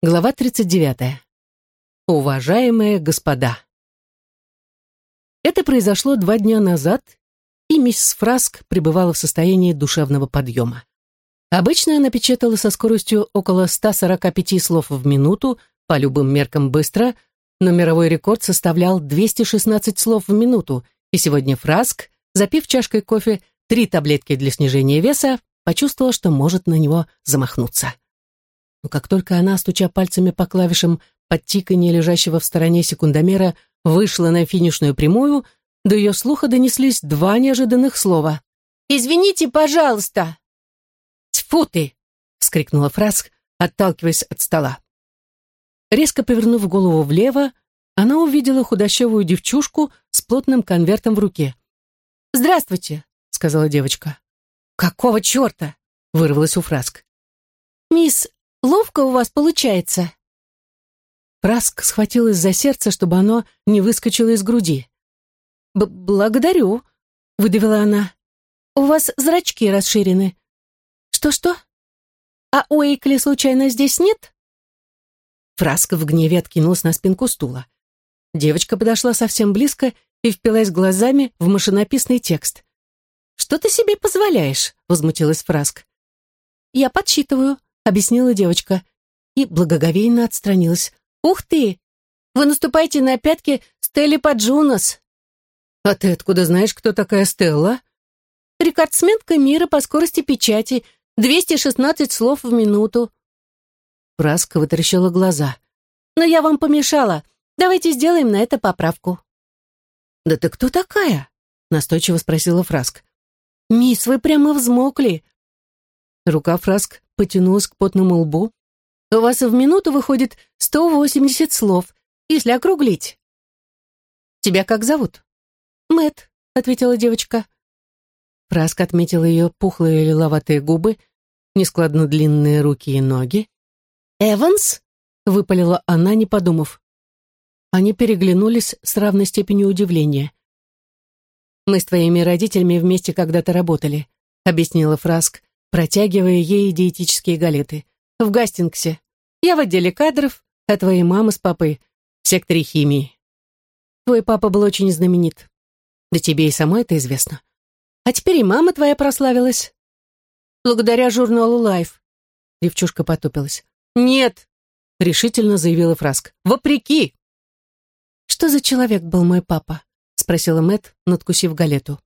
Глава 39. Уважаемые господа. Это произошло два дня назад, и мисс Фраск пребывала в состоянии душевного подъема. Обычно она печатала со скоростью около 145 слов в минуту, по любым меркам быстро, но мировой рекорд составлял 216 слов в минуту, и сегодня Фраск, запив чашкой кофе три таблетки для снижения веса, почувствовала, что может на него замахнуться. Но как только она, стуча пальцами по клавишам под тиканье лежащего в стороне секундомера, вышла на финишную прямую, до ее слуха донеслись два неожиданных слова. «Извините, пожалуйста!» «Тьфу ты!» — вскрикнула Фраск, отталкиваясь от стола. Резко повернув голову влево, она увидела худощавую девчушку с плотным конвертом в руке. «Здравствуйте», — сказала девочка. «Какого черта?» — вырвалась у Фраск. «Мисс, Ловко у вас получается». Праск схватилась за сердце, чтобы оно не выскочило из груди. Б «Благодарю», — выдавила она. «У вас зрачки расширены». «Что-что? А Уэйкли случайно здесь нет?» Фраска в гневе откинулась на спинку стула. Девочка подошла совсем близко и впилась глазами в машинописный текст. «Что ты себе позволяешь?» — возмутилась Фраск. «Я подсчитываю», объяснила девочка и благоговейно отстранилась. «Ух ты! Вы наступаете на пятки Стелли Паджунас!» «А ты откуда знаешь, кто такая Стелла?» «Рекордсменка мира по скорости печати, 216 слов в минуту». Праска вытаращила глаза. «Но я вам помешала. Давайте сделаем на это поправку». «Да ты кто такая?» настойчиво спросила Фраск. «Мисс, вы прямо взмокли». Рука Фраск потянулась к потному лбу. «У вас в минуту выходит 180 слов, если округлить». «Тебя как зовут?» Мэт, ответила девочка. Фраска отметила ее пухлые лиловатые губы, нескладно длинные руки и ноги. «Эванс?» — выпалила она, не подумав. Они переглянулись с равной степенью удивления. «Мы с твоими родителями вместе когда-то работали», — объяснила Фраск, протягивая ей диетические галеты. «В Гастингсе. Я в отделе кадров, а твои мама с папой в секторе химии. Твой папа был очень знаменит. Да тебе и само это известно. А теперь и мама твоя прославилась. Благодаря журналу Life. Девчушка потупилась. «Нет!» — решительно заявила Фраск. «Вопреки!» «Что за человек был мой папа?» — спросила Мэт, надкусив галету.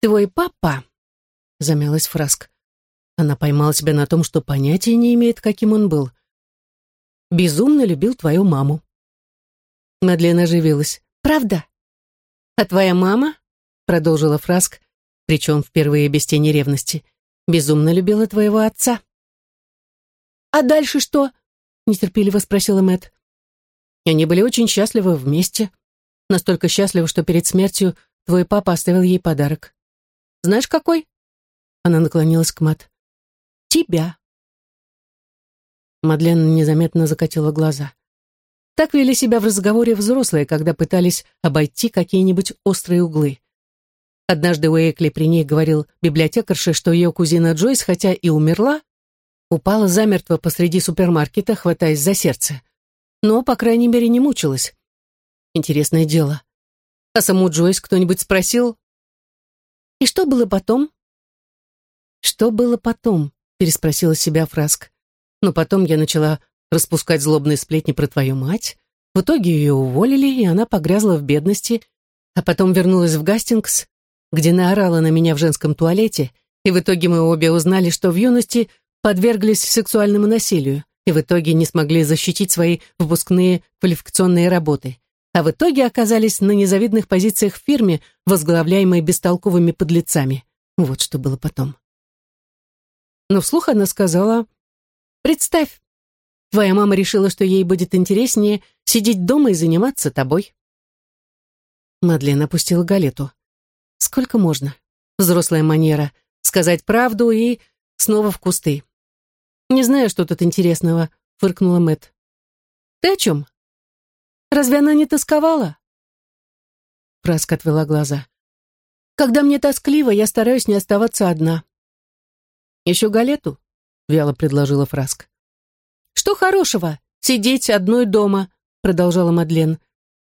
«Твой папа?» — замялась Фраск. Она поймала себя на том, что понятия не имеет, каким он был. «Безумно любил твою маму». Мадлен оживилась. «Правда? А твоя мама?» Продолжила Фраск, причем впервые без тени ревности. «Безумно любила твоего отца». «А дальше что?» Нетерпеливо спросила Мэт. Они были очень счастливы вместе. Настолько счастливы, что перед смертью твой папа оставил ей подарок. Знаешь, какой?» Она наклонилась к Мат тебя. Мадлен незаметно закатила глаза. Так вели себя в разговоре взрослые, когда пытались обойти какие-нибудь острые углы. Однажды Уэйкли при ней говорил библиотекарше, что ее кузина Джойс, хотя и умерла, упала замертво посреди супермаркета, хватаясь за сердце. Но, по крайней мере, не мучилась. Интересное дело. А саму Джойс кто-нибудь спросил? И что было потом? Что было потом? Переспросила себя Фраск. Но потом я начала распускать злобные сплетни про твою мать. В итоге ее уволили, и она погрязла в бедности, а потом вернулась в Гастингс, где наорала на меня в женском туалете, и в итоге мы обе узнали, что в юности подверглись сексуальному насилию, и в итоге не смогли защитить свои выпускные квалификационные работы, а в итоге оказались на незавидных позициях в фирме, возглавляемой бестолковыми подлецами. Вот что было потом но вслух она сказала, «Представь, твоя мама решила, что ей будет интереснее сидеть дома и заниматься тобой». Мадлен опустила галету. «Сколько можно? Взрослая манера. Сказать правду и снова в кусты». «Не знаю, что тут интересного», — фыркнула Мэт. «Ты о чем? Разве она не тосковала?» Праска отвела глаза. «Когда мне тоскливо, я стараюсь не оставаться одна. «Еще галету?» — вяло предложила Фраск. «Что хорошего? Сидеть одной дома», — продолжала Мадлен.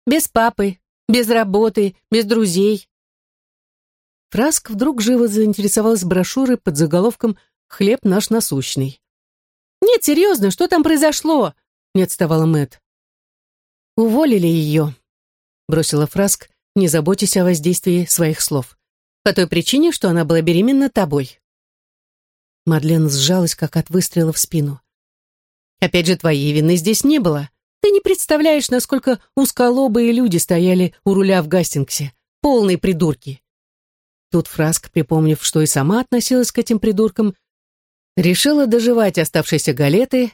«Без папы, без работы, без друзей». Фраск вдруг живо заинтересовалась брошюрой под заголовком «Хлеб наш насущный». «Нет, серьезно, что там произошло?» — не отставала Мэт. «Уволили ее», — бросила Фраск, не заботясь о воздействии своих слов. «По той причине, что она была беременна тобой». Мадлен сжалась, как от выстрела в спину. «Опять же, твоей вины здесь не было. Ты не представляешь, насколько узколобые люди стояли у руля в Гастингсе. Полные придурки». Тут Фраск, припомнив, что и сама относилась к этим придуркам, решила доживать оставшиеся галеты,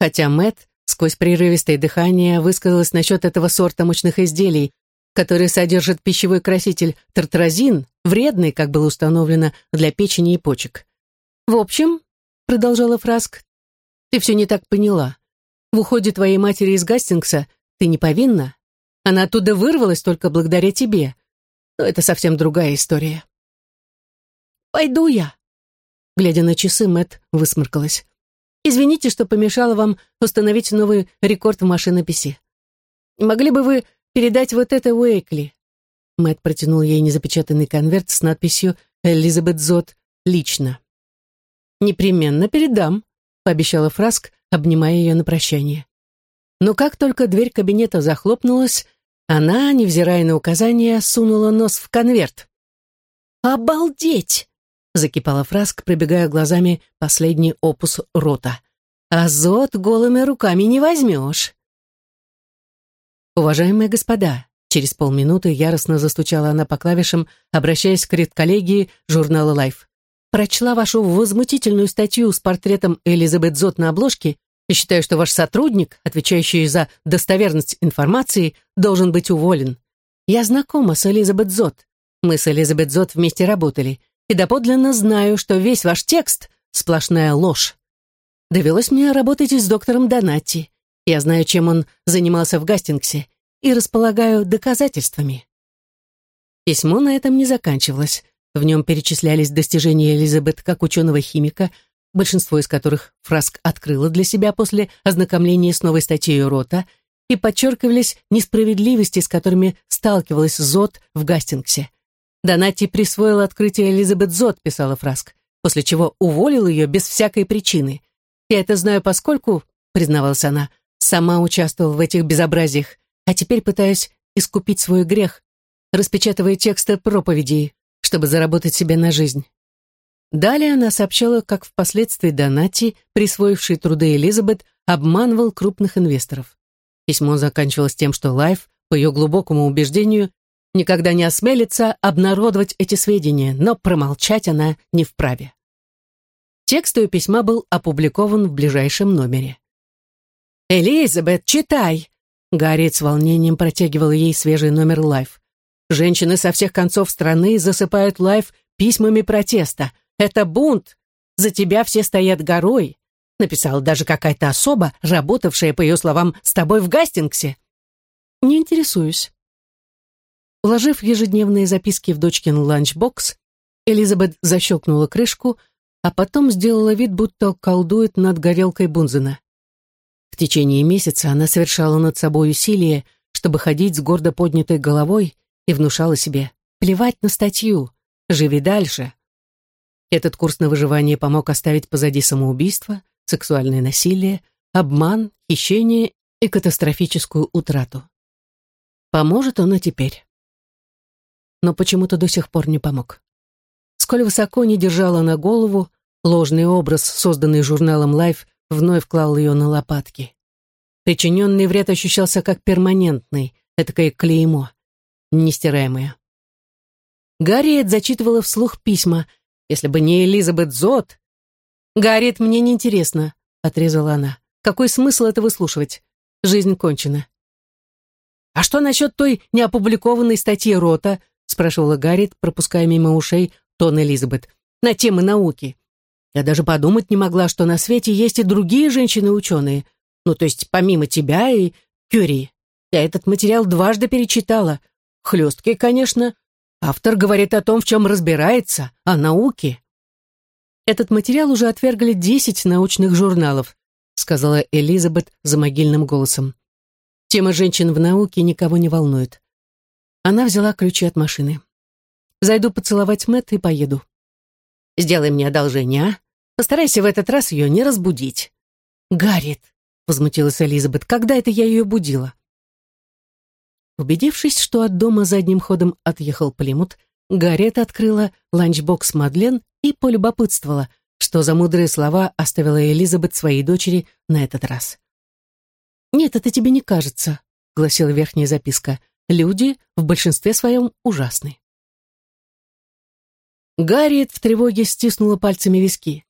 хотя Мэт сквозь прерывистое дыхание высказалась насчет этого сорта мучных изделий, который содержит пищевой краситель тартразин, вредный, как было установлено, для печени и почек. «В общем», — продолжала Фраск, — «ты все не так поняла. В уходе твоей матери из Гастингса ты не повинна. Она оттуда вырвалась только благодаря тебе. Но это совсем другая история». «Пойду я», Глядя на часы, Мэт высморкалась. «Извините, что помешала вам установить новый рекорд в машинописи. могли бы вы передать вот это Уэйкли?» Мэт протянул ей незапечатанный конверт с надписью «Элизабет Зот. Лично». «Непременно передам», — пообещала Фраск, обнимая ее на прощание. Но как только дверь кабинета захлопнулась, она, невзирая на указания, сунула нос в конверт. «Обалдеть!» закипала Фраск, пробегая глазами последний опус рота. «Азот голыми руками не возьмешь». «Уважаемые господа», через полминуты яростно застучала она по клавишам, обращаясь к редколлегии журнала Life. «Прочла вашу возмутительную статью с портретом Элизабет Зот на обложке и считаю, что ваш сотрудник, отвечающий за достоверность информации, должен быть уволен. Я знакома с Элизабет Зот. Мы с Элизабет Зот вместе работали и доподлинно знаю, что весь ваш текст — сплошная ложь. Довелось мне работать и с доктором Донати. Я знаю, чем он занимался в Гастингсе, и располагаю доказательствами. Письмо на этом не заканчивалось. В нем перечислялись достижения Элизабет как ученого-химика, большинство из которых Фраск открыла для себя после ознакомления с новой статьей Рота, и подчеркивались несправедливости, с которыми сталкивалась Зод в Гастингсе. Донати присвоил открытие Элизабет Зот, писала Фраск, после чего уволил ее без всякой причины. Я это знаю поскольку, признавалась она, сама участвовал в этих безобразиях, а теперь пытаюсь искупить свой грех, распечатывая тексты проповедей, чтобы заработать себе на жизнь. Далее она сообщала, как впоследствии Донати, присвоивший труды Элизабет, обманывал крупных инвесторов. Письмо заканчивалось тем, что Лайф, по ее глубокому убеждению, никогда не осмелится обнародовать эти сведения, но промолчать она не вправе. Текст ее письма был опубликован в ближайшем номере. «Элизабет, читай!» Гарриет с волнением протягивал ей свежий номер «Лайф». «Женщины со всех концов страны засыпают «Лайф» письмами протеста. Это бунт! За тебя все стоят горой!» Написала даже какая-то особа, работавшая, по ее словам, с тобой в Гастингсе. «Не интересуюсь», Вложив ежедневные записки в дочкин ланчбокс, Элизабет защелкнула крышку, а потом сделала вид, будто колдует над горелкой Бунзена. В течение месяца она совершала над собой усилия, чтобы ходить с гордо поднятой головой и внушала себе «плевать на статью, живи дальше». Этот курс на выживание помог оставить позади самоубийство, сексуальное насилие, обман, хищение и катастрофическую утрату. Поможет он и теперь но почему-то до сих пор не помог. Сколь высоко не держала на голову, ложный образ, созданный журналом Life, вновь клал ее на лопатки. Причиненный вред ощущался как перманентный, этакое клеймо, нестираемое. Гарриет зачитывала вслух письма. Если бы не Элизабет Зот... «Гарриет, мне неинтересно», — отрезала она. «Какой смысл это выслушивать? Жизнь кончена». «А что насчет той неопубликованной статьи Рота?» спрашивала Гарриет, пропуская мимо ушей тон Элизабет, на темы науки. Я даже подумать не могла, что на свете есть и другие женщины-ученые. Ну, то есть помимо тебя и Кюри. Я этот материал дважды перечитала. Хлесткий, конечно. Автор говорит о том, в чем разбирается, о науке. Этот материал уже отвергли 10 научных журналов. сказала Элизабет за могильным голосом. Тема женщин в науке никого не волнует. Она взяла ключи от машины. Зайду поцеловать Мэтт и поеду. Сделай мне одолжение, а? Постарайся в этот раз ее не разбудить. Гарриет, возмутилась Элизабет, когда это я ее будила? Убедившись, что от дома задним ходом отъехал Плимут, Гарриет открыла ланчбокс Мадлен и полюбопытствовала, что за мудрые слова оставила Элизабет своей дочери на этот раз. «Нет, это тебе не кажется», — гласила верхняя записка. «Люди в большинстве своем ужасны». Гарриет в тревоге стиснула пальцами виски.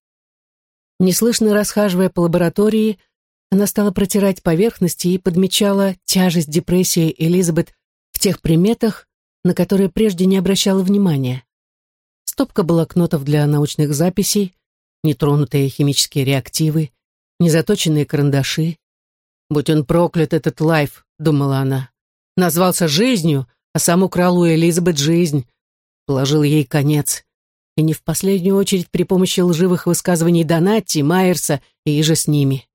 Неслышно расхаживая по лаборатории, она стала протирать поверхности и подмечала тяжесть депрессии Элизабет в тех приметах, на которые прежде не обращала внимания. Стопка блокнотов для научных записей, нетронутые химические реактивы, незаточенные карандаши. «Будь он проклят, этот лайф», — думала она. Назвался жизнью, а сам украл у Элизабет жизнь. Положил ей конец и не в последнюю очередь при помощи лживых высказываний Донатти, Майерса и же с ними.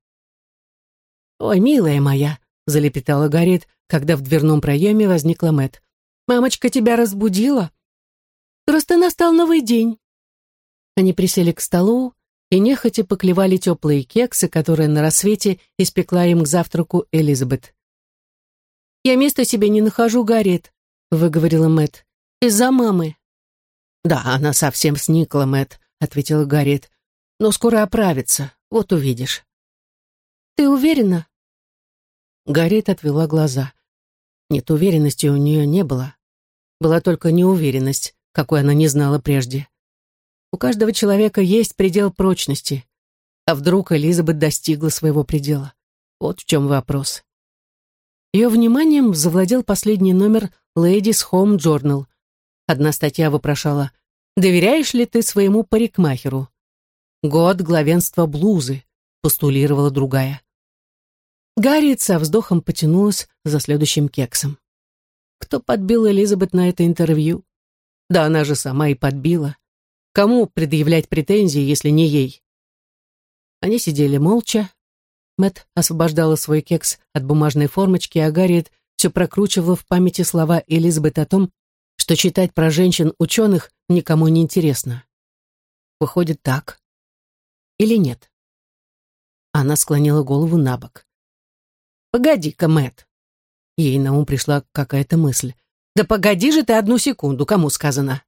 «Ой, милая моя», — залепетала Гарриет, когда в дверном проеме возникла Мэт. «Мамочка тебя разбудила?» «Просто настал новый день». Они присели к столу и нехотя поклевали теплые кексы, которые на рассвете испекла им к завтраку Элизабет. «Я места себе не нахожу, Гарриет», — выговорила Мэт. «Из-за мамы». «Да, она совсем сникла, Мэтт», — ответила Гарриет. «Но скоро оправится, вот увидишь». «Ты уверена?» Гарриет отвела глаза. Нет, уверенности у нее не было. Была только неуверенность, какой она не знала прежде. У каждого человека есть предел прочности. А вдруг Элизабет достигла своего предела? Вот в чем вопрос. Ее вниманием завладел последний номер Ladies Home Journal, Одна статья вопрошала, «Доверяешь ли ты своему парикмахеру?» «Год главенства блузы», — постулировала другая. Гарри со вздохом потянулась за следующим кексом. Кто подбил Элизабет на это интервью? Да она же сама и подбила. Кому предъявлять претензии, если не ей? Они сидели молча. Мэт освобождала свой кекс от бумажной формочки, а Гарриет все прокручивала в памяти слова Элизабет о том, что читать про женщин-ученых никому не интересно. Выходит так. Или нет? Она склонила голову на бок. «Погоди-ка, Мэтт!» Ей на ум пришла какая-то мысль. «Да погоди же ты одну секунду, кому сказано!»